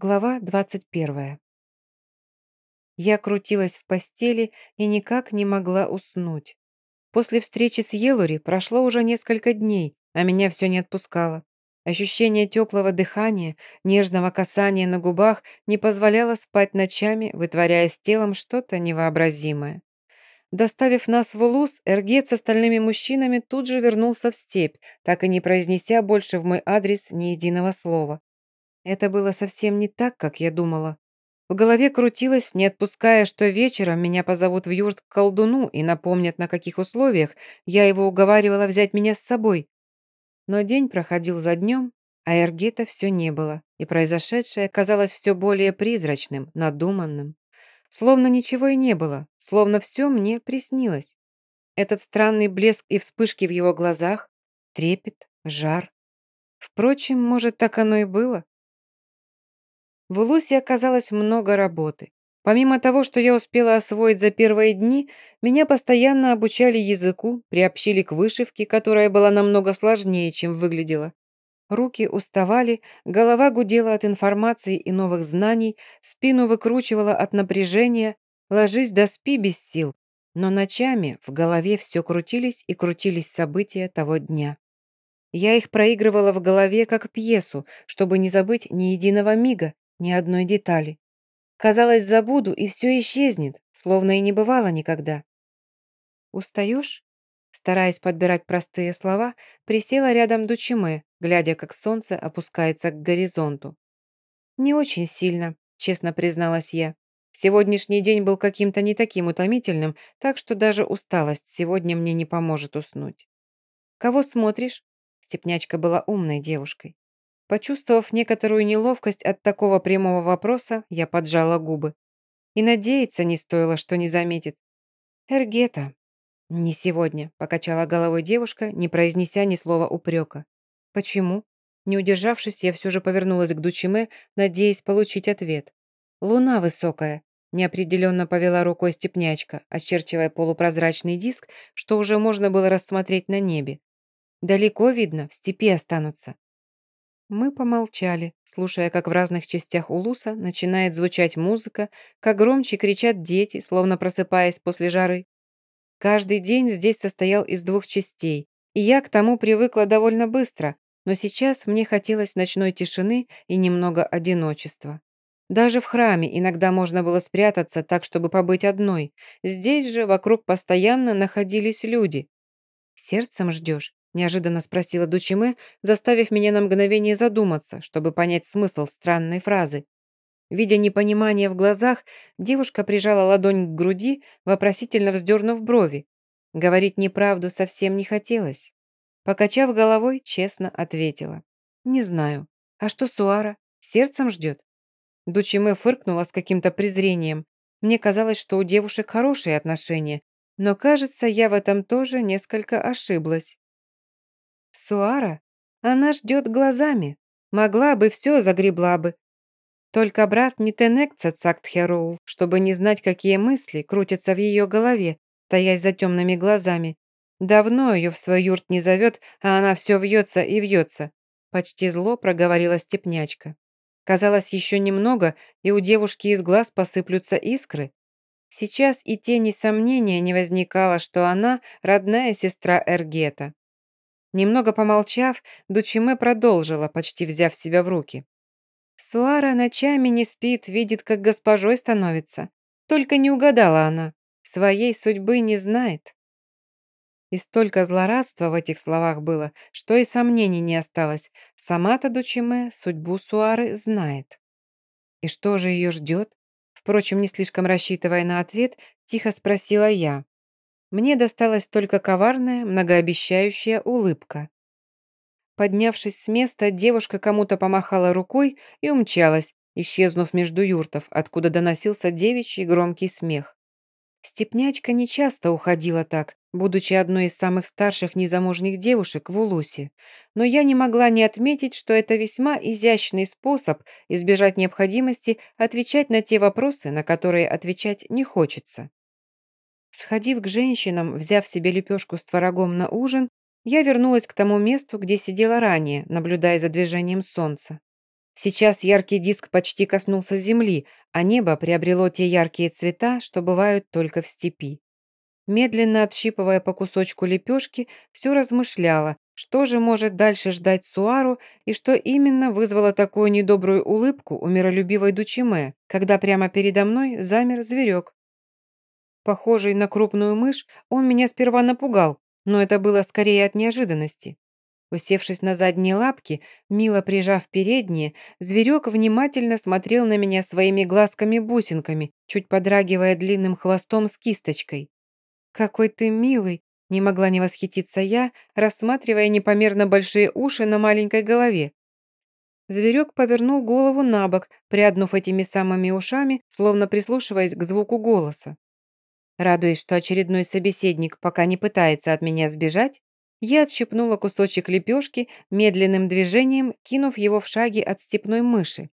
Глава 21. Я крутилась в постели и никак не могла уснуть. После встречи с Елури прошло уже несколько дней, а меня все не отпускало. Ощущение теплого дыхания, нежного касания на губах не позволяло спать ночами, вытворяя с телом что-то невообразимое. Доставив нас в Улус, Эргет с остальными мужчинами тут же вернулся в степь, так и не произнеся больше в мой адрес ни единого слова. Это было совсем не так, как я думала. В голове крутилось, не отпуская, что вечером меня позовут в юрт к колдуну и напомнят, на каких условиях я его уговаривала взять меня с собой. Но день проходил за днем, а Эргета все не было, и произошедшее казалось все более призрачным, надуманным. Словно ничего и не было, словно все мне приснилось. Этот странный блеск и вспышки в его глазах, трепет, жар. Впрочем, может, так оно и было. В Улусе оказалось много работы. Помимо того, что я успела освоить за первые дни, меня постоянно обучали языку, приобщили к вышивке, которая была намного сложнее, чем выглядела. Руки уставали, голова гудела от информации и новых знаний, спину выкручивала от напряжения, ложись да спи без сил. Но ночами в голове все крутились и крутились события того дня. Я их проигрывала в голове как пьесу, чтобы не забыть ни единого мига, ни одной детали. Казалось, забуду, и все исчезнет, словно и не бывало никогда. «Устаешь?» Стараясь подбирать простые слова, присела рядом Дучиме, глядя, как солнце опускается к горизонту. «Не очень сильно», — честно призналась я. Сегодняшний день был каким-то не таким утомительным, так что даже усталость сегодня мне не поможет уснуть. «Кого смотришь?» Степнячка была умной девушкой. Почувствовав некоторую неловкость от такого прямого вопроса, я поджала губы. И надеяться не стоило, что не заметит. «Эргета». «Не сегодня», — покачала головой девушка, не произнеся ни слова упрека. «Почему?» Не удержавшись, я все же повернулась к Дучиме, надеясь получить ответ. «Луна высокая», — неопределенно повела рукой степнячка, очерчивая полупрозрачный диск, что уже можно было рассмотреть на небе. «Далеко видно, в степи останутся. Мы помолчали, слушая, как в разных частях Улуса начинает звучать музыка, как громче кричат дети, словно просыпаясь после жары. Каждый день здесь состоял из двух частей, и я к тому привыкла довольно быстро, но сейчас мне хотелось ночной тишины и немного одиночества. Даже в храме иногда можно было спрятаться так, чтобы побыть одной. Здесь же вокруг постоянно находились люди. «Сердцем ждешь?» Неожиданно спросила Дучиме, заставив меня на мгновение задуматься, чтобы понять смысл странной фразы. Видя непонимание в глазах, девушка прижала ладонь к груди, вопросительно вздернув брови. Говорить неправду совсем не хотелось. Покачав головой, честно ответила. «Не знаю. А что Суара? Сердцем ждет?» Дучиме фыркнула с каким-то презрением. Мне казалось, что у девушек хорошие отношения, но, кажется, я в этом тоже несколько ошиблась. Суара? Она ждет глазами. Могла бы, все загребла бы. Только брат не Тенек Цацактхерул, чтобы не знать, какие мысли крутятся в ее голове, таясь за темными глазами. Давно ее в свой юрт не зовет, а она все вьется и вьется. Почти зло проговорила степнячка. Казалось, еще немного, и у девушки из глаз посыплются искры. Сейчас и тени сомнения не возникало, что она родная сестра Эргета. Немного помолчав, Дучиме продолжила, почти взяв себя в руки. Суара ночами не спит, видит, как госпожой становится. Только не угадала она. Своей судьбы не знает. И столько злорадства в этих словах было, что и сомнений не осталось. Сама-то Дучиме судьбу Суары знает. И что же ее ждет? Впрочем, не слишком рассчитывая на ответ, тихо спросила я. Мне досталась только коварная, многообещающая улыбка. Поднявшись с места, девушка кому-то помахала рукой и умчалась, исчезнув между юртов, откуда доносился девичий громкий смех. Степнячка нечасто уходила так, будучи одной из самых старших незамужних девушек в Улусе, но я не могла не отметить, что это весьма изящный способ избежать необходимости отвечать на те вопросы, на которые отвечать не хочется. Сходив к женщинам, взяв себе лепешку с творогом на ужин, я вернулась к тому месту, где сидела ранее, наблюдая за движением солнца. Сейчас яркий диск почти коснулся земли, а небо приобрело те яркие цвета, что бывают только в степи. Медленно отщипывая по кусочку лепешки, все размышляла, что же может дальше ждать Суару и что именно вызвало такую недобрую улыбку у миролюбивой Дучиме, когда прямо передо мной замер зверек. Похожий на крупную мышь, он меня сперва напугал, но это было скорее от неожиданности. Усевшись на задние лапки, мило прижав передние, зверек внимательно смотрел на меня своими глазками-бусинками, чуть подрагивая длинным хвостом с кисточкой. «Какой ты милый!» – не могла не восхититься я, рассматривая непомерно большие уши на маленькой голове. Зверек повернул голову на бок, приоднув этими самыми ушами, словно прислушиваясь к звуку голоса. Радуясь, что очередной собеседник пока не пытается от меня сбежать, я отщипнула кусочек лепешки, медленным движением кинув его в шаге от степной мыши.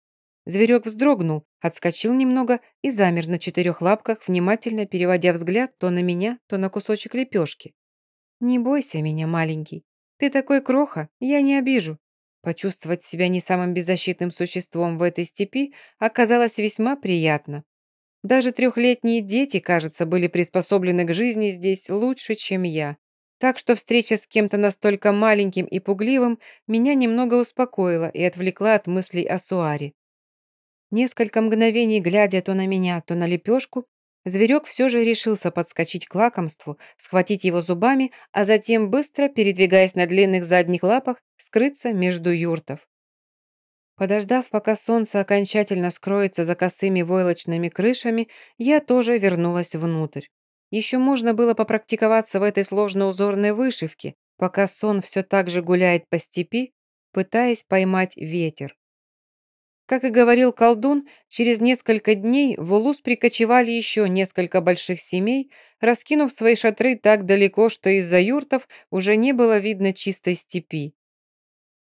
Зверек вздрогнул, отскочил немного и замер на четырех лапках, внимательно переводя взгляд то на меня, то на кусочек лепешки. «Не бойся меня, маленький. Ты такой кроха, я не обижу». Почувствовать себя не самым беззащитным существом в этой степи оказалось весьма приятно. Даже трехлетние дети, кажется, были приспособлены к жизни здесь лучше, чем я. Так что встреча с кем-то настолько маленьким и пугливым меня немного успокоила и отвлекла от мыслей о Суаре. Несколько мгновений, глядя то на меня, то на лепешку, зверек все же решился подскочить к лакомству, схватить его зубами, а затем, быстро передвигаясь на длинных задних лапах, скрыться между юртов. Подождав, пока солнце окончательно скроется за косыми войлочными крышами, я тоже вернулась внутрь. Еще можно было попрактиковаться в этой сложно-узорной вышивке, пока сон все так же гуляет по степи, пытаясь поймать ветер. Как и говорил колдун, через несколько дней в Улус прикочевали еще несколько больших семей, раскинув свои шатры так далеко, что из-за юртов уже не было видно чистой степи.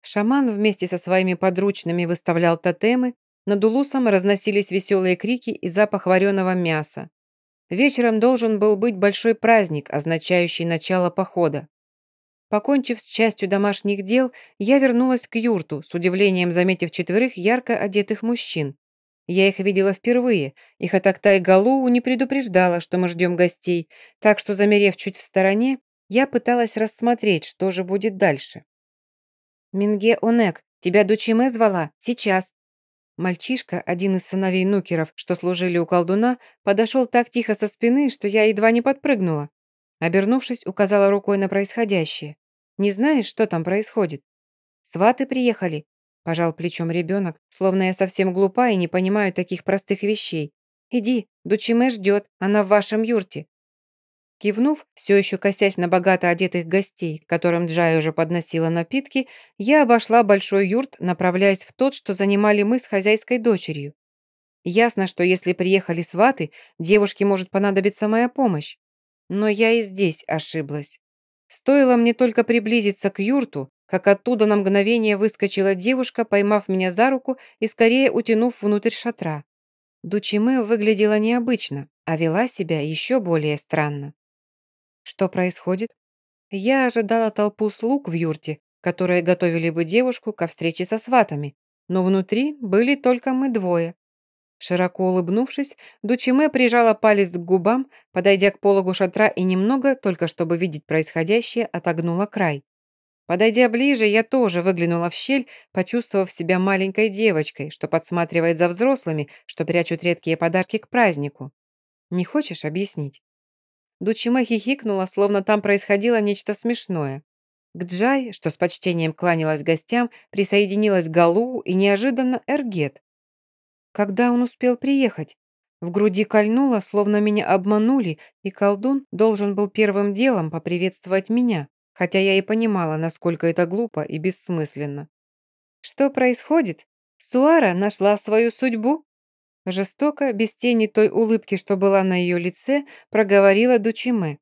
Шаман вместе со своими подручными выставлял тотемы, над Улусом разносились веселые крики и запах вареного мяса. Вечером должен был быть большой праздник, означающий начало похода. Покончив с частью домашних дел, я вернулась к юрту, с удивлением заметив четверых ярко одетых мужчин. Я их видела впервые, и Хатактай Галуу не предупреждала, что мы ждем гостей, так что, замерев чуть в стороне, я пыталась рассмотреть, что же будет дальше. «Минге Онек, тебя Дучиме звала? Сейчас!» Мальчишка, один из сыновей нукеров, что служили у колдуна, подошел так тихо со спины, что я едва не подпрыгнула. Обернувшись, указала рукой на происходящее. «Не знаешь, что там происходит?» «Сваты приехали», – пожал плечом ребенок, словно я совсем глупа и не понимаю таких простых вещей. «Иди, Дучиме ждет, она в вашем юрте». Кивнув, все еще косясь на богато одетых гостей, которым Джай уже подносила напитки, я обошла большой юрт, направляясь в тот, что занимали мы с хозяйской дочерью. Ясно, что если приехали сваты, девушке может понадобиться моя помощь. Но я и здесь ошиблась. Стоило мне только приблизиться к юрту, как оттуда на мгновение выскочила девушка, поймав меня за руку и скорее утянув внутрь шатра. Дучиме выглядела необычно, а вела себя еще более странно. Что происходит? Я ожидала толпу слуг в юрте, которые готовили бы девушку ко встрече со сватами, но внутри были только мы двое. Широко улыбнувшись, Дучиме прижала палец к губам, подойдя к пологу шатра и немного, только чтобы видеть происходящее, отогнула край. Подойдя ближе, я тоже выглянула в щель, почувствовав себя маленькой девочкой, что подсматривает за взрослыми, что прячут редкие подарки к празднику. Не хочешь объяснить? Дучиме хихикнула, словно там происходило нечто смешное. К Джай, что с почтением кланялась гостям, присоединилась Галу и неожиданно Эргет. Когда он успел приехать? В груди кольнуло, словно меня обманули, и колдун должен был первым делом поприветствовать меня, хотя я и понимала, насколько это глупо и бессмысленно. Что происходит? Суара нашла свою судьбу? Жестоко, без тени той улыбки, что была на ее лице, проговорила Дучиме.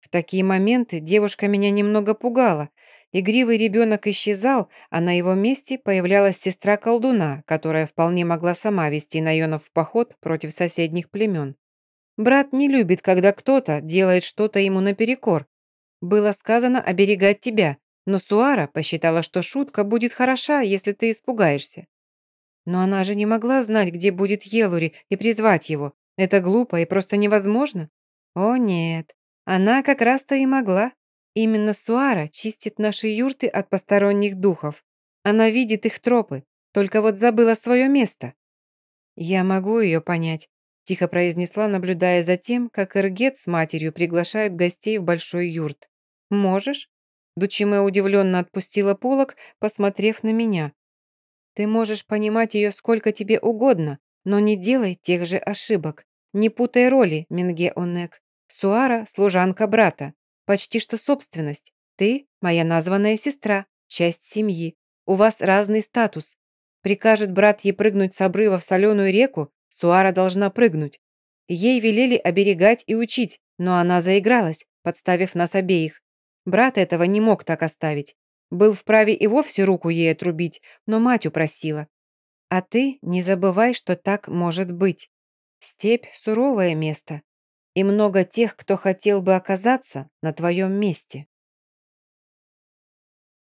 В такие моменты девушка меня немного пугала, Игривый ребенок исчезал, а на его месте появлялась сестра колдуна, которая вполне могла сама вести Найонов в поход против соседних племен. Брат не любит, когда кто-то делает что-то ему наперекор. Было сказано оберегать тебя, но Суара посчитала, что шутка будет хороша, если ты испугаешься. Но она же не могла знать, где будет Елури, и призвать его. Это глупо и просто невозможно. О нет, она как раз-то и могла. Именно Суара чистит наши юрты от посторонних духов. Она видит их тропы, только вот забыла свое место. Я могу ее понять, тихо произнесла, наблюдая за тем, как Эргет с матерью приглашают гостей в большой юрт. «Можешь?» Дучиме удивленно отпустила полок, посмотрев на меня. «Ты можешь понимать ее сколько тебе угодно, но не делай тех же ошибок. Не путай роли, Минге Онек. Суара – служанка брата. Почти что собственность. Ты – моя названная сестра, часть семьи. У вас разный статус. Прикажет брат ей прыгнуть с обрыва в соленую реку, Суара должна прыгнуть. Ей велели оберегать и учить, но она заигралась, подставив нас обеих. Брат этого не мог так оставить. Был вправе и вовсе руку ей отрубить, но мать упросила. А ты не забывай, что так может быть. Степь – суровое место, и много тех, кто хотел бы оказаться на твоем месте.